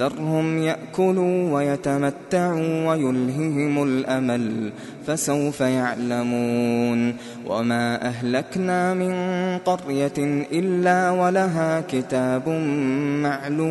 ذرهم يأكلوا ويتمتعوا ويلههم الأمل فسوف يعلمون. وما أهلكنا من قرية إلا ولها كتاب معلوم.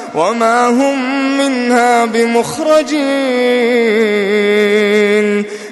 وما هم منها بمخرجين.